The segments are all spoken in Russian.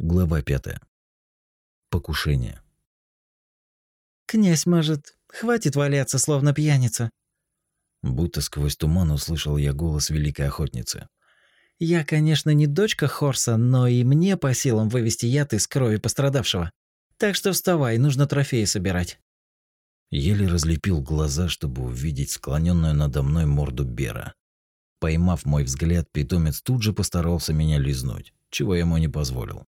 Глава пятая. Покушение. «Князь, может, хватит валяться, словно пьяница?» Будто сквозь туман услышал я голос великой охотницы. «Я, конечно, не дочка Хорса, но и мне по силам вывести яд из крови пострадавшего. Так что вставай, нужно трофеи собирать». Еле разлепил глаза, чтобы увидеть склоненную надо мной морду Бера. Поймав мой взгляд, питомец тут же постарался меня лизнуть, чего я ему не позволил.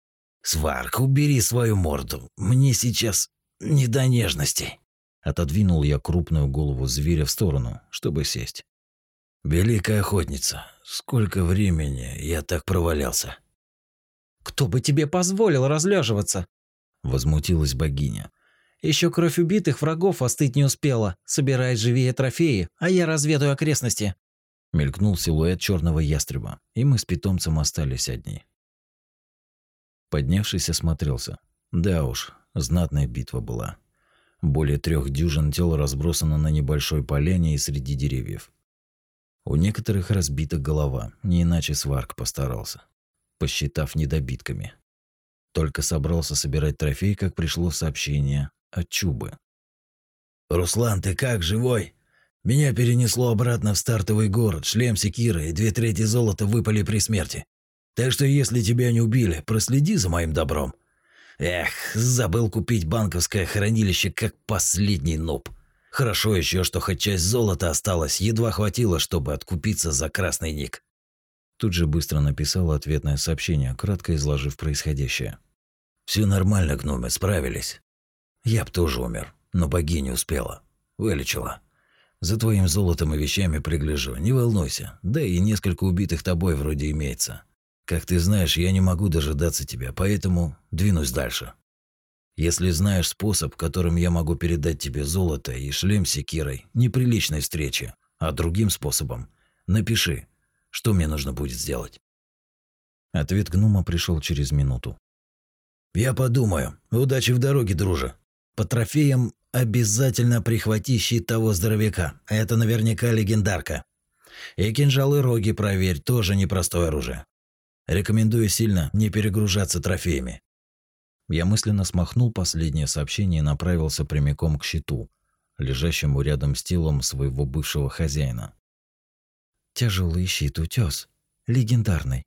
«Сварк, убери свою морду. Мне сейчас не до нежностей». Отодвинул я крупную голову зверя в сторону, чтобы сесть. «Великая охотница, сколько времени я так провалялся?» «Кто бы тебе позволил разлеживаться?» Возмутилась богиня. Еще кровь убитых врагов остыть не успела. Собирай живее трофеи, а я разведаю окрестности». Мелькнул силуэт черного ястреба, и мы с питомцем остались одни. Поднявшись, осмотрелся. Да уж, знатная битва была. Более трех дюжин тел разбросано на небольшой поляне и среди деревьев. У некоторых разбита голова, не иначе сварк постарался, посчитав недобитками. Только собрался собирать трофей, как пришло сообщение от Чубы. «Руслан, ты как, живой? Меня перенесло обратно в стартовый город, шлем секиры и две трети золота выпали при смерти. Так что если тебя не убили, проследи за моим добром. Эх, забыл купить банковское хранилище как последний нуб. Хорошо еще, что хоть часть золота осталась, едва хватило, чтобы откупиться за красный ник. Тут же быстро написал ответное сообщение, кратко изложив происходящее. Все нормально, гномы, справились. Я б тоже умер, но богиня успела. Вылечила. За твоим золотом и вещами пригляжу, не волнуйся. Да и несколько убитых тобой вроде имеется. Как ты знаешь, я не могу дожидаться тебя, поэтому двинусь дальше. Если знаешь способ, которым я могу передать тебе золото и шлем с секирой, неприличной встрече, а другим способом, напиши, что мне нужно будет сделать. Ответ гнома пришел через минуту. Я подумаю. Удачи в дороге, друже. По трофеям обязательно прихвати щит того здоровяка. Это наверняка легендарка. И кинжалы роги проверь, тоже непростое оружие. Рекомендую сильно не перегружаться трофеями. Я мысленно смахнул последнее сообщение и направился прямиком к щиту, лежащему рядом с телом своего бывшего хозяина. Тяжелый щит утес, легендарный.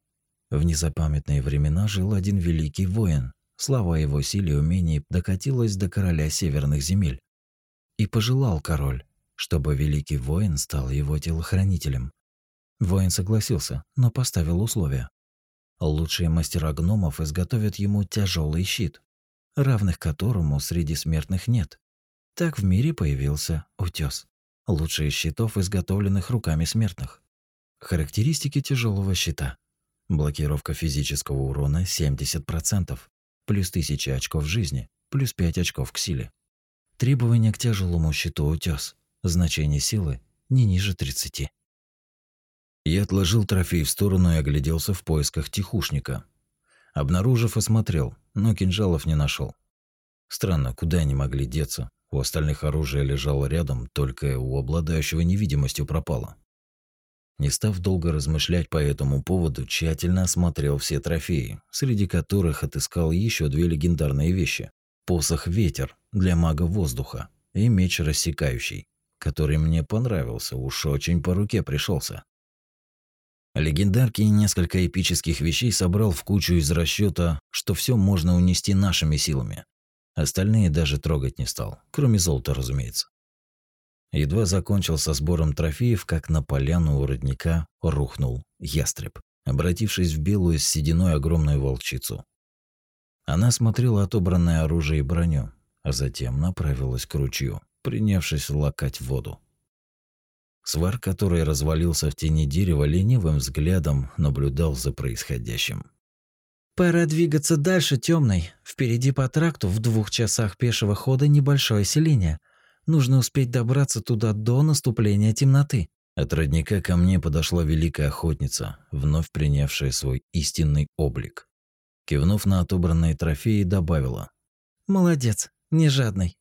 В незапамятные времена жил один великий воин. Слава его силе и умений докатилась до короля северных земель. И пожелал король, чтобы великий воин стал его телохранителем. Воин согласился, но поставил условия. Лучшие мастера гномов изготовят ему тяжелый щит, равных которому среди смертных нет. Так в мире появился утес. Лучшие щитов, изготовленных руками смертных. Характеристики тяжелого щита. Блокировка физического урона 70%, плюс 1000 очков жизни, плюс 5 очков к силе. Требования к тяжелому щиту утес. Значение силы не ниже 30. Я отложил трофей в сторону и огляделся в поисках тихушника. Обнаружив, осмотрел, но кинжалов не нашел. Странно, куда они могли деться? У остальных оружие лежало рядом, только у обладающего невидимостью пропало. Не став долго размышлять по этому поводу, тщательно осмотрел все трофеи, среди которых отыскал еще две легендарные вещи. Посох «Ветер» для мага воздуха и меч рассекающий, который мне понравился, уж очень по руке пришелся. Легендарки и несколько эпических вещей собрал в кучу из расчета, что все можно унести нашими силами. Остальные даже трогать не стал, кроме золота, разумеется. Едва закончил со сбором трофеев, как на поляну у родника рухнул ястреб, обратившись в белую с сединой огромную волчицу. Она смотрела отобранное оружие и броню, а затем направилась к ручью, принявшись лакать воду. Свар, который развалился в тени дерева, ленивым взглядом наблюдал за происходящим. «Пора двигаться дальше, темной. Впереди по тракту в двух часах пешего хода небольшое селение. Нужно успеть добраться туда до наступления темноты». От родника ко мне подошла великая охотница, вновь принявшая свой истинный облик. Кивнув на отобранные трофеи, добавила. «Молодец, не жадный».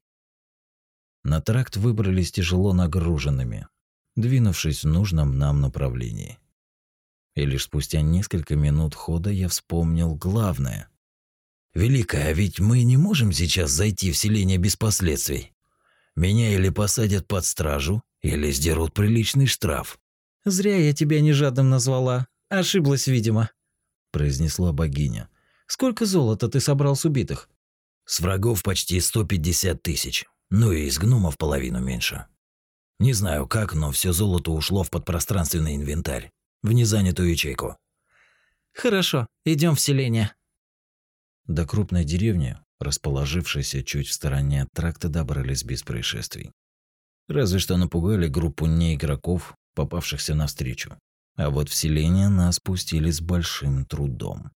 На тракт выбрались тяжело нагруженными, двинувшись в нужном нам направлении. И лишь спустя несколько минут хода я вспомнил главное. Великая, а ведь мы не можем сейчас зайти в селение без последствий. Меня или посадят под стражу, или сдерут приличный штраф. Зря я тебя не жадным назвала. Ошиблась, видимо, произнесла богиня. Сколько золота ты собрал с убитых? С врагов почти 150 тысяч. Ну и из гномов половину меньше. Не знаю как, но все золото ушло в подпространственный инвентарь, в незанятую ячейку. Хорошо, идем в селение. До крупной деревни, расположившейся чуть в стороне от тракта, добрались без происшествий. Разве что напугали группу неигроков, попавшихся навстречу. А вот в селение нас пустили с большим трудом.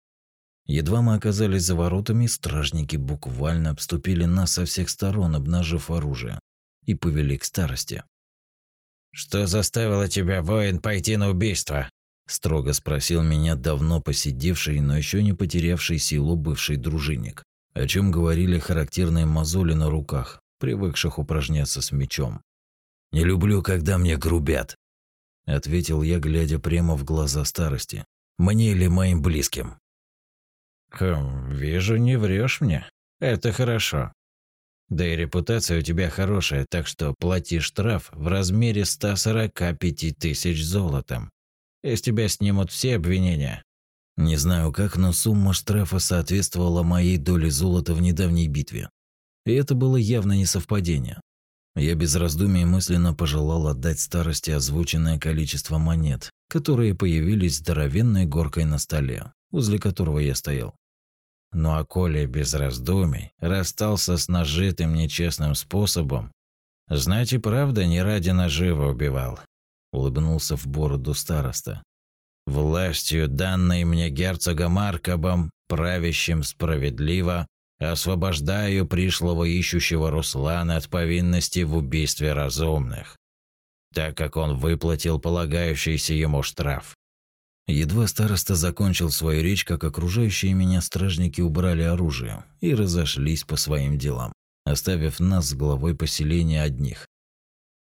Едва мы оказались за воротами, стражники буквально обступили нас со всех сторон, обнажив оружие, и повели к старости. «Что заставило тебя, воин, пойти на убийство?» строго спросил меня давно посидевший, но еще не потерявший силу бывший дружинник, о чем говорили характерные мозоли на руках, привыкших упражняться с мечом. «Не люблю, когда мне грубят», – ответил я, глядя прямо в глаза старости. «Мне или моим близким?» «Хм, вижу, не врешь мне. Это хорошо. Да и репутация у тебя хорошая, так что плати штраф в размере 145 тысяч золотом. Из тебя снимут все обвинения». Не знаю как, но сумма штрафа соответствовала моей доле золота в недавней битве. И это было явно не совпадение. Я без раздумий мысленно пожелал отдать старости озвученное количество монет, которые появились здоровенной горкой на столе, возле которого я стоял. Ну а Коля без раздумий расстался с нажитым нечестным способом, значит, правда не ради нажива убивал, улыбнулся в бороду староста. Властью, данной мне герцогом Аркабом, правящим справедливо, освобождаю пришлого ищущего Руслана от повинности в убийстве разумных, так как он выплатил полагающийся ему штраф. Едва староста закончил свою речь, как окружающие меня стражники убрали оружие и разошлись по своим делам, оставив нас с главой поселения одних.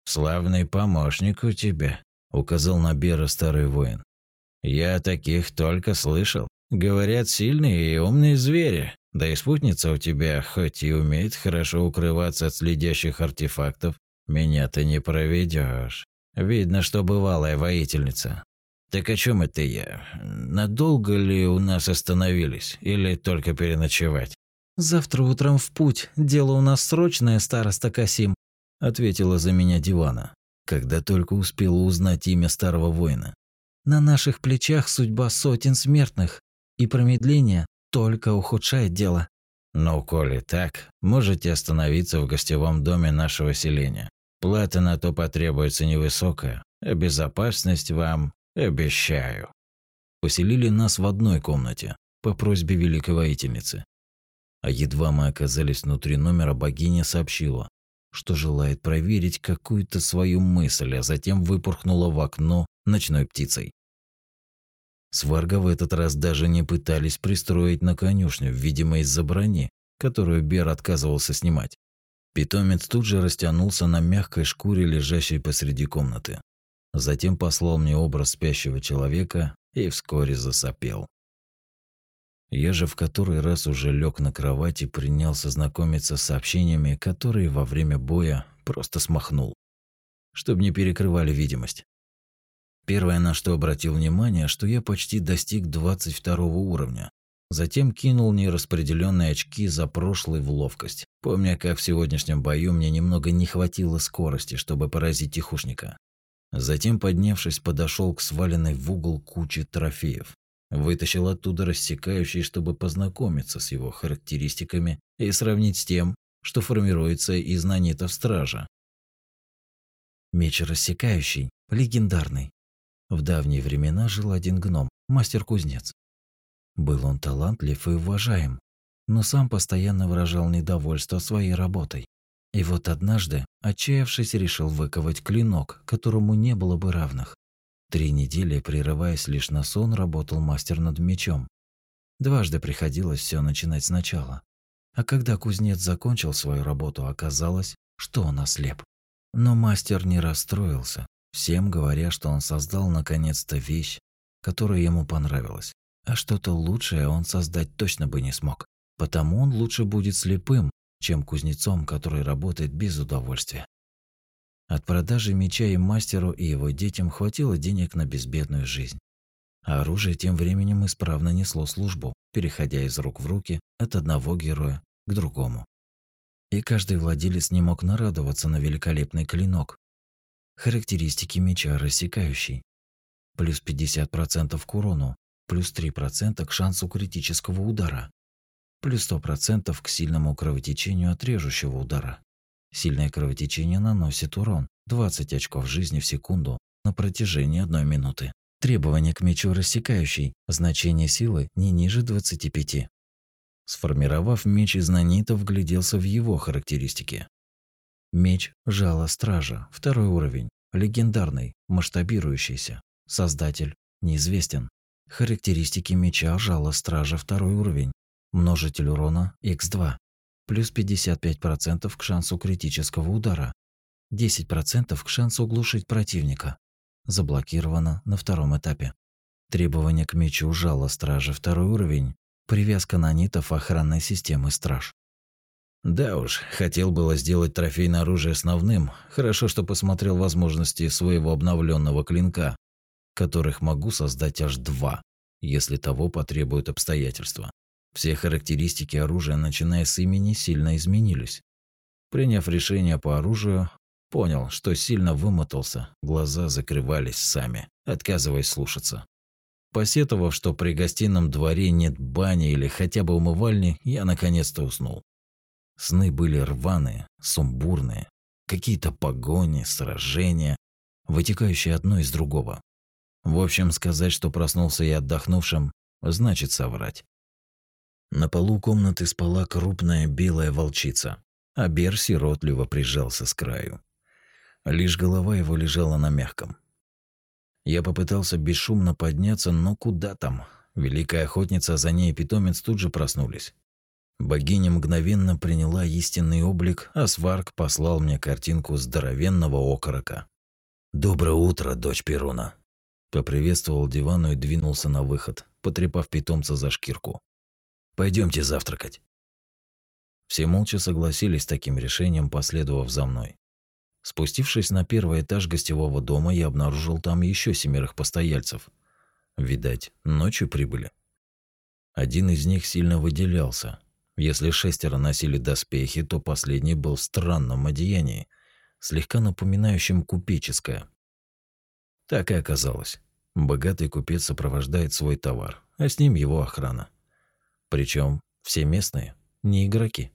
«Славный помощник у тебя», – указал на Бера старый воин. «Я таких только слышал. Говорят, сильные и умные звери. Да и спутница у тебя, хоть и умеет хорошо укрываться от следящих артефактов, меня ты не проведешь. Видно, что бывалая воительница. Так о чем это я? Надолго ли у нас остановились или только переночевать? Завтра утром в путь. Дело у нас срочное, староста Касим, ответила за меня Дивана, когда только успела узнать имя старого воина. На наших плечах судьба сотен смертных, и промедление только ухудшает дело. Ну, коли так, можете остановиться в гостевом доме нашего селения. Плата на то потребуется невысокая, а безопасность вам обещаю. Поселили нас в одной комнате по просьбе великой воительницы. А едва мы оказались внутри номера, богиня сообщила, что желает проверить какую-то свою мысль, а затем выпорхнула в окно ночной птицей. Сварга в этот раз даже не пытались пристроить на конюшню, видимо, из-за брони, которую Бер отказывался снимать. Питомец тут же растянулся на мягкой шкуре, лежащей посреди комнаты. Затем послал мне образ спящего человека и вскоре засопел. Я же в который раз уже лег на кровать и принялся знакомиться с сообщениями, которые во время боя просто смахнул, чтобы не перекрывали видимость. Первое, на что обратил внимание, что я почти достиг 22 уровня. Затем кинул нераспределенные очки за прошлый в ловкость, помня, как в сегодняшнем бою мне немного не хватило скорости, чтобы поразить тихушника. Затем, поднявшись, подошел к сваленной в угол куче трофеев. Вытащил оттуда рассекающий, чтобы познакомиться с его характеристиками и сравнить с тем, что формируется из нанитов стража. Меч рассекающий, легендарный, в давние времена жил один гном, мастер-кузнец. Был он талантлив и уважаем, но сам постоянно выражал недовольство своей работой. И вот однажды, отчаявшись, решил выковать клинок, которому не было бы равных. Три недели, прерываясь лишь на сон, работал мастер над мечом. Дважды приходилось все начинать сначала. А когда кузнец закончил свою работу, оказалось, что он ослеп. Но мастер не расстроился, всем говоря, что он создал наконец-то вещь, которая ему понравилась, а что-то лучшее он создать точно бы не смог. Потому он лучше будет слепым, чем кузнецом, который работает без удовольствия. От продажи меча и мастеру и его детям хватило денег на безбедную жизнь. А оружие тем временем исправно несло службу, переходя из рук в руки от одного героя к другому. И каждый владелец не мог нарадоваться на великолепный клинок. Характеристики меча рассекающий. Плюс 50% к урону, плюс 3% к шансу критического удара, плюс 100% к сильному кровотечению от режущего удара. Сильное кровотечение наносит урон 20 очков жизни в секунду на протяжении одной минуты. Требование к мечу рассекающий, значение силы не ниже 25. Сформировав меч из нанитов, вгляделся в его характеристики. Меч жало стража, второй уровень, легендарный, масштабирующийся. Создатель неизвестен. Характеристики меча жало стража, второй уровень, множитель урона x2, плюс 55% к шансу критического удара, 10% к шансу оглушить противника. Заблокировано на втором этапе. Требование к мечу жало стража второй уровень, привязка нанитов охранной системы страж. Да уж, хотел было сделать трофейное оружие основным, хорошо, что посмотрел возможности своего обновленного клинка, которых могу создать аж два, если того потребуют обстоятельства. Все характеристики оружия, начиная с имени, сильно изменились. Приняв решение по оружию, понял, что сильно вымотался, глаза закрывались сами, отказываясь слушаться. Посетовав, что при гостином дворе нет бани или хотя бы умывальни, я наконец-то уснул. Сны были рваные, сумбурные, какие-то погони, сражения, вытекающие одно из другого. В общем, сказать, что проснулся я отдохнувшим, значит соврать. На полу комнаты спала крупная белая волчица, а Бер сиротливо прижался с краю. Лишь голова его лежала на мягком. Я попытался бесшумно подняться, но куда там? Великая охотница, а за ней питомец тут же проснулись. Богиня мгновенно приняла истинный облик, а Сварк послал мне картинку здоровенного окорока. «Доброе утро, дочь Перуна!» Поприветствовал дивану и двинулся на выход, потрепав питомца за шкирку. Пойдемте завтракать. Все молча согласились с таким решением, последовав за мной. Спустившись на первый этаж гостевого дома, я обнаружил там еще семерых постояльцев. Видать, ночью прибыли. Один из них сильно выделялся. Если шестеро носили доспехи, то последний был в странном одеянии, слегка напоминающем купеческое. Так и оказалось. Богатый купец сопровождает свой товар, а с ним его охрана. Причем все местные, не игроки.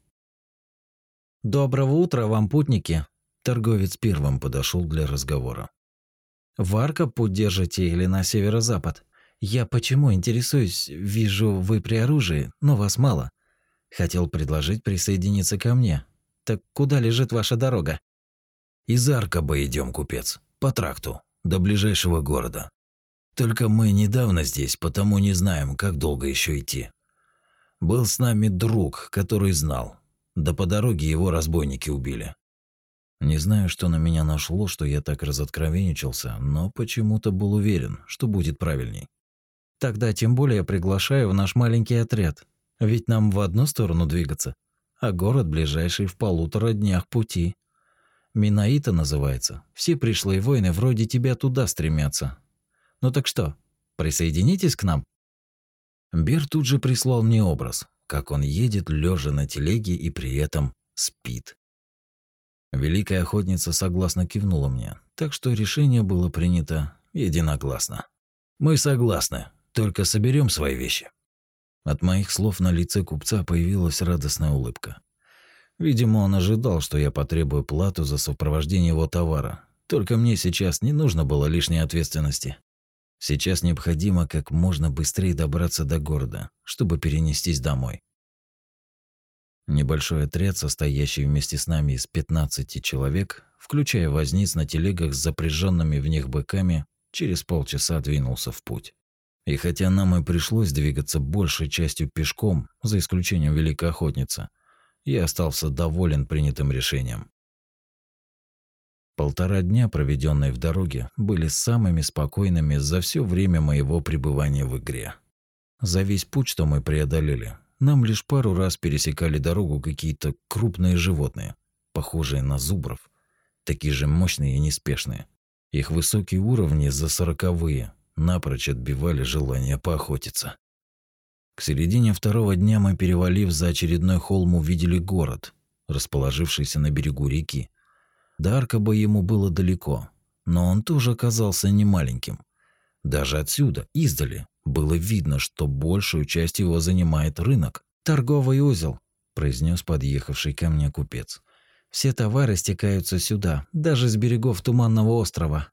Доброго утра вам, путники. Торговец первым подошел для разговора. В Арка путь держите или на северо-запад? Я почему интересуюсь? Вижу, вы при оружии, но вас мало. Хотел предложить присоединиться ко мне. Так куда лежит ваша дорога? Из Арка бы идем, купец, по тракту, до ближайшего города. Только мы недавно здесь, потому не знаем, как долго еще идти. Был с нами друг, который знал. Да по дороге его разбойники убили. Не знаю, что на меня нашло, что я так разоткровенничался, но почему-то был уверен, что будет правильней. Тогда тем более приглашаю в наш маленький отряд. Ведь нам в одну сторону двигаться, а город ближайший в полутора днях пути. Минаита называется. Все пришлые воины вроде тебя туда стремятся. Ну так что, присоединитесь к нам? Бер тут же прислал мне образ, как он едет лежа на телеге и при этом спит. Великая охотница согласно кивнула мне, так что решение было принято единогласно. Мы согласны, только соберем свои вещи. От моих слов на лице купца появилась радостная улыбка. Видимо, он ожидал, что я потребую плату за сопровождение его товара. Только мне сейчас не нужно было лишней ответственности. Сейчас необходимо как можно быстрее добраться до города, чтобы перенестись домой. Небольшой отряд, состоящий вместе с нами из 15 человек, включая возниц на телегах с запряженными в них быками, через полчаса двинулся в путь. И хотя нам и пришлось двигаться большей частью пешком, за исключением Великой Охотницы, я остался доволен принятым решением. Полтора дня, проведенные в дороге, были самыми спокойными за все время моего пребывания в игре. За весь путь, что мы преодолели, Нам лишь пару раз пересекали дорогу какие-то крупные животные, похожие на зубров, такие же мощные и неспешные. Их высокие уровни за сороковые напрочь отбивали желание поохотиться. К середине второго дня мы, перевалив за очередной холм, увидели город, расположившийся на берегу реки. До Аркаба ему было далеко, но он тоже оказался немаленьким. Даже отсюда, издали, было видно, что большую часть его занимает рынок. «Торговый узел», – произнес подъехавший ко мне купец. Все товары стекаются сюда, даже с берегов Туманного острова.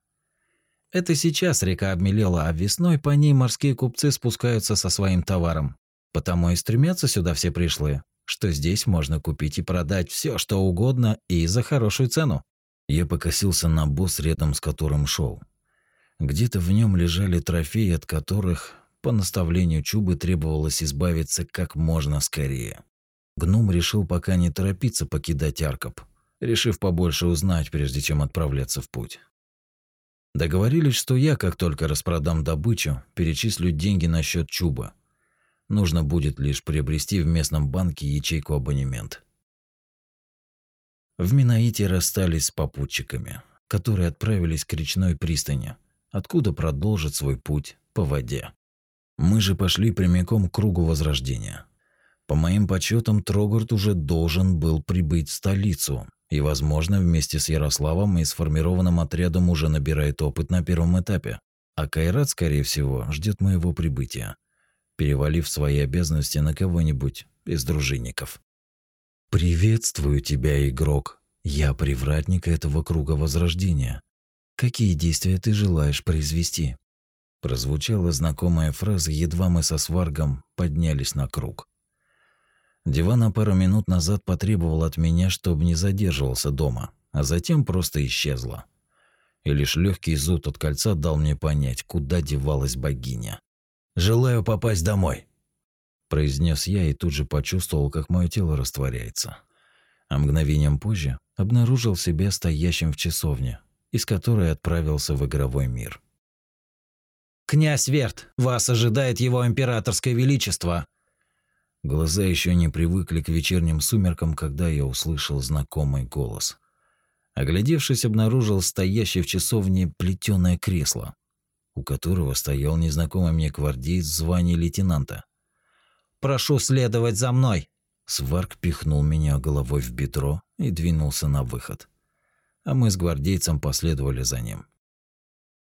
Это сейчас река обмелела, а весной по ней морские купцы спускаются со своим товаром. Потому и стремятся сюда все пришлые, что здесь можно купить и продать все, что угодно и за хорошую цену. Я покосился на босс, рядом с которым шел. Где-то в нем лежали трофеи, от которых, по наставлению Чубы, требовалось избавиться как можно скорее. Гном решил пока не торопиться покидать Аркоп, решив побольше узнать, прежде чем отправляться в путь. Договорились, что я, как только распродам добычу, перечислю деньги на счет Чуба. Нужно будет лишь приобрести в местном банке ячейку абонемент. В Минаите расстались с попутчиками, которые отправились к речной пристани, откуда продолжат свой путь по воде. Мы же пошли прямиком к кругу Возрождения. По моим подсчетам, Трогард уже должен был прибыть в столицу, и, возможно, вместе с Ярославом и сформированным отрядом уже набирает опыт на первом этапе. А Кайрат, скорее всего, ждет моего прибытия, перевалив свои обязанности на кого-нибудь из дружинников. «Приветствую тебя, игрок. Я привратник этого круга Возрождения. Какие действия ты желаешь произвести?» Прозвучала знакомая фраза, едва мы со сваргом поднялись на круг. Дивана пару минут назад потребовал от меня, чтобы не задерживался дома, а затем просто исчезла. И лишь легкий зуд от кольца дал мне понять, куда девалась богиня. «Желаю попасть домой», – произнес я и тут же почувствовал, как мое тело растворяется. А мгновением позже обнаружил себя стоящим в часовне, из которой отправился в игровой мир. «Князь Верт, вас ожидает его императорское величество», Глаза еще не привыкли к вечерним сумеркам, когда я услышал знакомый голос. Оглядевшись, обнаружил стоящее в часовне плетеное кресло, у которого стоял незнакомый мне гвардеец в звании лейтенанта. «Прошу следовать за мной!» Сварк пихнул меня головой в бедро и двинулся на выход. А мы с гвардейцем последовали за ним.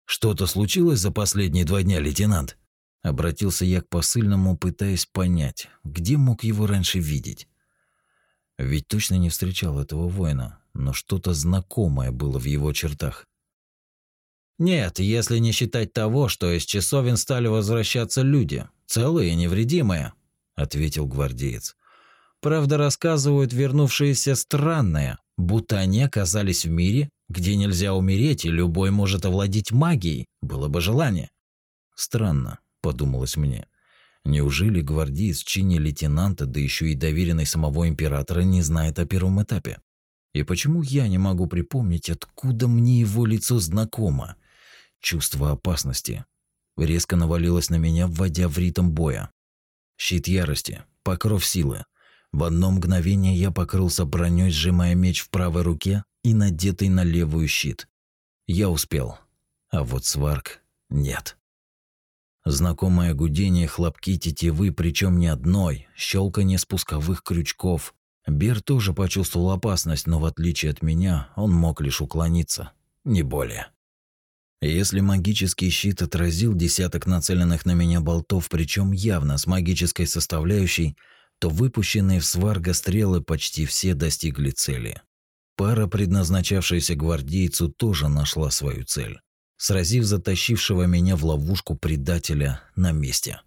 «Что-то случилось за последние два дня, лейтенант?» Обратился я к посыльному, пытаясь понять, где мог его раньше видеть. Ведь точно не встречал этого воина, но что-то знакомое было в его чертах. Нет, если не считать того, что из часовен стали возвращаться люди, целые и невредимые, ответил гвардеец. Правда, рассказывают вернувшиеся странное, будто они оказались в мире, где нельзя умереть и любой может овладеть магией, было бы желание. Странно, подумалось мне. Неужели гвардеец в чине лейтенанта, да еще и доверенный самого императора, не знает о первом этапе? И почему я не могу припомнить, откуда мне его лицо знакомо? Чувство опасности резко навалилось на меня, вводя в ритм боя. Щит ярости, покров силы. В одно мгновение я покрылся броней, сжимая меч в правой руке и надетый на левую щит. Я успел, а вот сварк нет. Знакомое гудение хлопки тетивы, причем не одной, щелканье спусковых крючков. Бер тоже почувствовал опасность, но в отличие от меня, он мог лишь уклониться, не более. Если магический щит отразил десяток нацеленных на меня болтов, причем явно с магической составляющей, то выпущенные в сварга стрелы почти все достигли цели. Пара, предназначавшаяся гвардейцу, тоже нашла свою цель сразив затащившего меня в ловушку предателя на месте.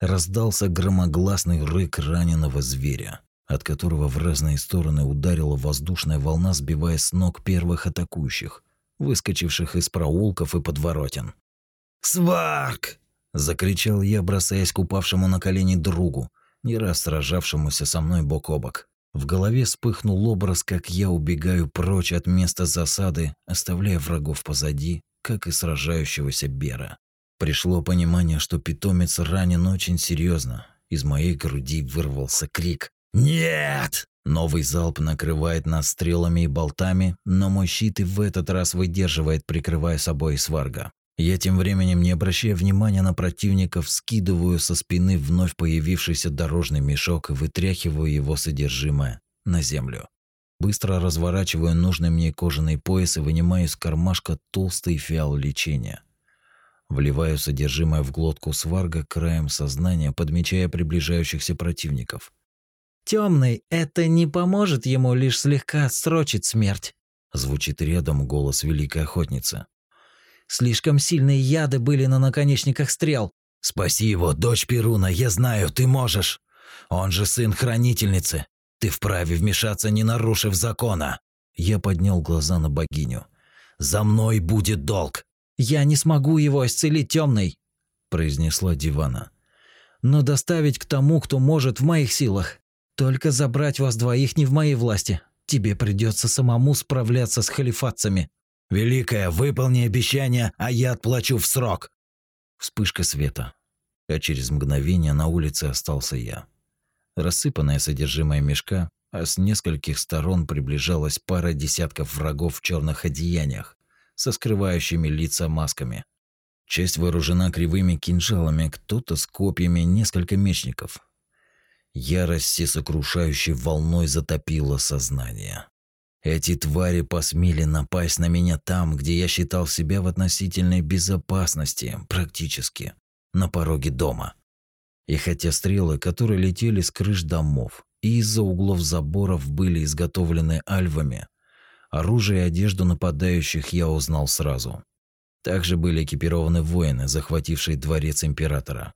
Раздался громогласный рык раненого зверя, от которого в разные стороны ударила воздушная волна, сбивая с ног первых атакующих, выскочивших из проулков и подворотен. «Сварк!» – закричал я, бросаясь к упавшему на колени другу, не раз сражавшемуся со мной бок о бок. В голове вспыхнул образ, как я убегаю прочь от места засады, оставляя врагов позади, как и сражающегося Бера. Пришло понимание, что питомец ранен очень серьезно. Из моей груди вырвался крик. «Нет!» Новый залп накрывает нас стрелами и болтами, но мой щит и в этот раз выдерживает, прикрывая собой сварга. Я тем временем, не обращая внимания на противников, скидываю со спины вновь появившийся дорожный мешок и вытряхиваю его содержимое на землю. Быстро разворачиваю нужный мне кожаный пояс и вынимаю из кармашка толстый фиал лечения. Вливаю содержимое в глотку сварга краем сознания, подмечая приближающихся противников. Темный, это не поможет ему лишь слегка отсрочить смерть. Звучит рядом голос великой охотницы. Слишком сильные яды были на наконечниках стрел. Спаси его, дочь Перуна, я знаю, ты можешь. Он же сын хранительницы. Ты вправе вмешаться, не нарушив закона. Я поднял глаза на богиню. За мной будет долг. Я не смогу его исцелить темный, произнесла Дивана. Но доставить к тому, кто может в моих силах. Только забрать вас двоих не в моей власти. Тебе придется самому справляться с халифатцами. Великая, выполни обещание, а я отплачу в срок. Вспышка света. А через мгновение на улице остался я. Рассыпанное содержимое мешка, а с нескольких сторон приближалась пара десятков врагов в черных одеяниях со скрывающими лица масками. Часть вооружена кривыми кинжалами, кто-то с копьями, несколько мечников. Ярость всесокрушающей волной затопила сознание. Эти твари посмели напасть на меня там, где я считал себя в относительной безопасности, практически, на пороге дома. И хотя стрелы, которые летели с крыш домов и из-за углов заборов были изготовлены альвами, Оружие и одежду нападающих я узнал сразу. Также были экипированы воины, захватившие дворец императора.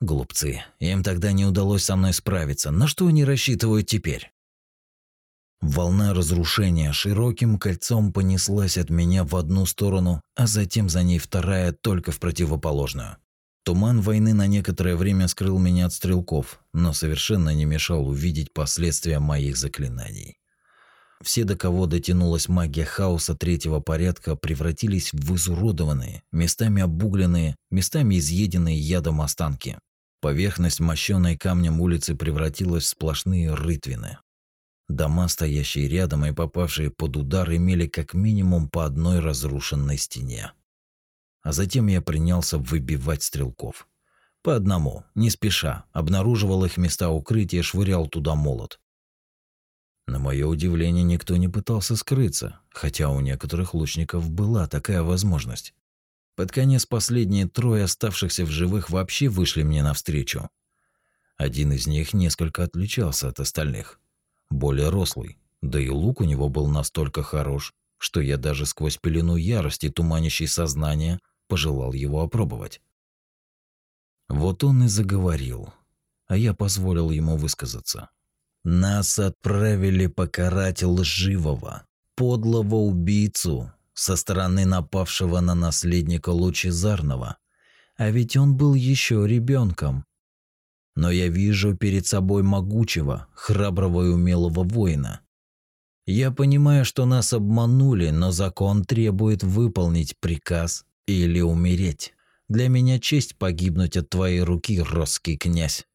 Глупцы, им тогда не удалось со мной справиться. На что они рассчитывают теперь? Волна разрушения широким кольцом понеслась от меня в одну сторону, а затем за ней вторая только в противоположную. Туман войны на некоторое время скрыл меня от стрелков, но совершенно не мешал увидеть последствия моих заклинаний. Все, до кого дотянулась магия хаоса третьего порядка, превратились в изуродованные, местами обугленные, местами изъеденные ядом останки. Поверхность, мощенной камнем улицы, превратилась в сплошные рытвины. Дома, стоящие рядом и попавшие под удар, имели как минимум по одной разрушенной стене. А затем я принялся выбивать стрелков. По одному, не спеша, обнаруживал их места укрытия, швырял туда молот. На мое удивление, никто не пытался скрыться, хотя у некоторых лучников была такая возможность. Под конец последние трое оставшихся в живых вообще вышли мне навстречу. Один из них несколько отличался от остальных. Более рослый, да и лук у него был настолько хорош, что я даже сквозь пелену ярости, туманящей сознание, пожелал его опробовать. Вот он и заговорил, а я позволил ему высказаться. Нас отправили покарать лживого, подлого убийцу со стороны напавшего на наследника Лучезарного. А ведь он был еще ребенком. Но я вижу перед собой могучего, храброго и умелого воина. Я понимаю, что нас обманули, но закон требует выполнить приказ или умереть. Для меня честь погибнуть от твоей руки, русский князь.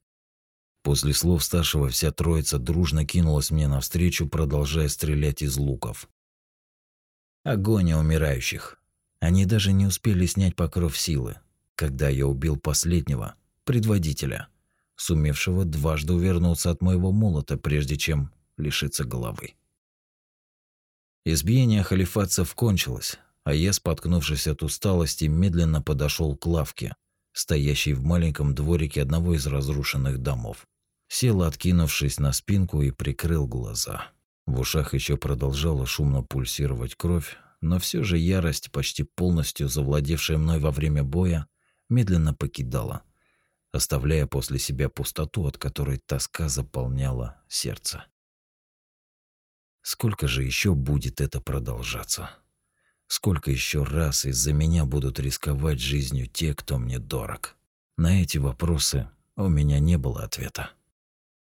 После слов старшего вся троица дружно кинулась мне навстречу, продолжая стрелять из луков. Огонь умирающих. Они даже не успели снять покров силы, когда я убил последнего, предводителя, сумевшего дважды увернуться от моего молота, прежде чем лишиться головы. Избиение халифатцев кончилось, а я, споткнувшись от усталости, медленно подошел к лавке, стоящей в маленьком дворике одного из разрушенных домов. Сел, откинувшись на спинку, и прикрыл глаза. В ушах еще продолжала шумно пульсировать кровь, но все же ярость, почти полностью завладевшая мной во время боя, медленно покидала, оставляя после себя пустоту, от которой тоска заполняла сердце. Сколько же еще будет это продолжаться? Сколько еще раз из-за меня будут рисковать жизнью те, кто мне дорог? На эти вопросы у меня не было ответа.